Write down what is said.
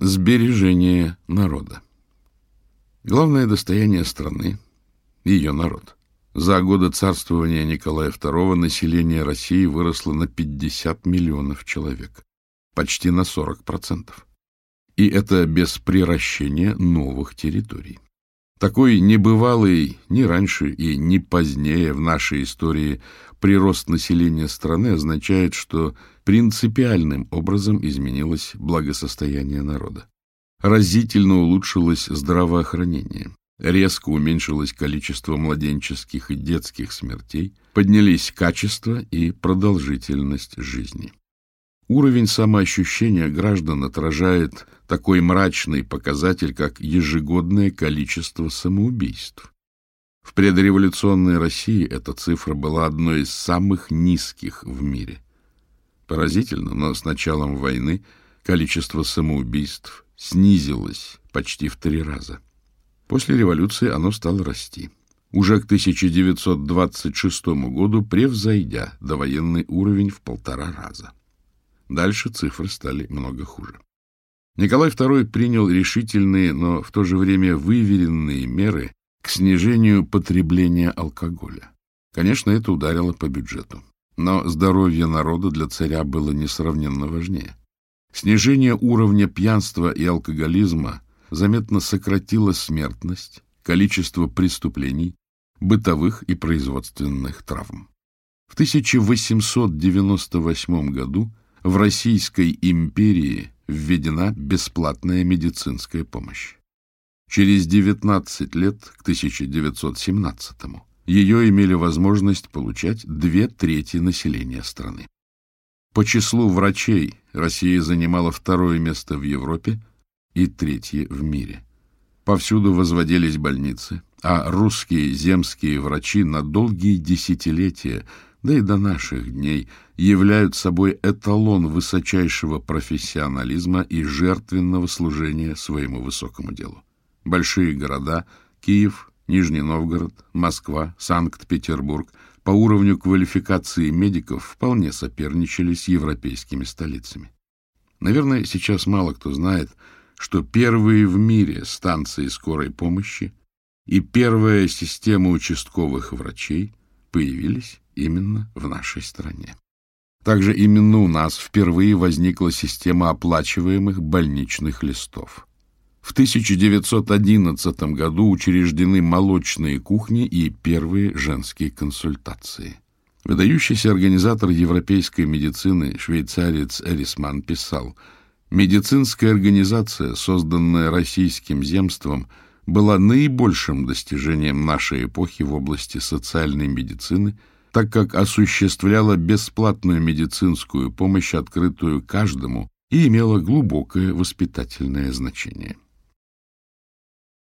Сбережение народа. Главное достояние страны – ее народ. За годы царствования Николая II население России выросло на 50 миллионов человек, почти на 40%. И это без приращения новых территорий. Такой небывалый ни раньше и ни позднее в нашей истории прирост населения страны означает, что принципиальным образом изменилось благосостояние народа. Разительно улучшилось здравоохранение, резко уменьшилось количество младенческих и детских смертей, поднялись качество и продолжительность жизни. Уровень самоощущения граждан отражает такой мрачный показатель, как ежегодное количество самоубийств. В предреволюционной России эта цифра была одной из самых низких в мире. Поразительно, но с началом войны количество самоубийств снизилось почти в три раза. После революции оно стало расти, уже к 1926 году превзойдя довоенный уровень в полтора раза. Дальше цифры стали много хуже. Николай II принял решительные, но в то же время выверенные меры к снижению потребления алкоголя. Конечно, это ударило по бюджету. Но здоровье народа для царя было несравненно важнее. Снижение уровня пьянства и алкоголизма заметно сократило смертность, количество преступлений, бытовых и производственных травм. В 1898 году в Российской империи введена бесплатная медицинская помощь. Через 19 лет, к 1917-му, ее имели возможность получать две трети населения страны. По числу врачей Россия занимала второе место в Европе и третье в мире. Повсюду возводились больницы, а русские земские врачи на долгие десятилетия – да и до наших дней, являются собой эталон высочайшего профессионализма и жертвенного служения своему высокому делу. Большие города – Киев, Нижний Новгород, Москва, Санкт-Петербург – по уровню квалификации медиков вполне соперничали с европейскими столицами. Наверное, сейчас мало кто знает, что первые в мире станции скорой помощи и первая система участковых врачей – появились именно в нашей стране. Также именно у нас впервые возникла система оплачиваемых больничных листов. В 1911 году учреждены молочные кухни и первые женские консультации. Выдающийся организатор европейской медицины швейцарец Эрисман писал, «Медицинская организация, созданная российским земством – была наибольшим достижением нашей эпохи в области социальной медицины, так как осуществляла бесплатную медицинскую помощь, открытую каждому, и имела глубокое воспитательное значение.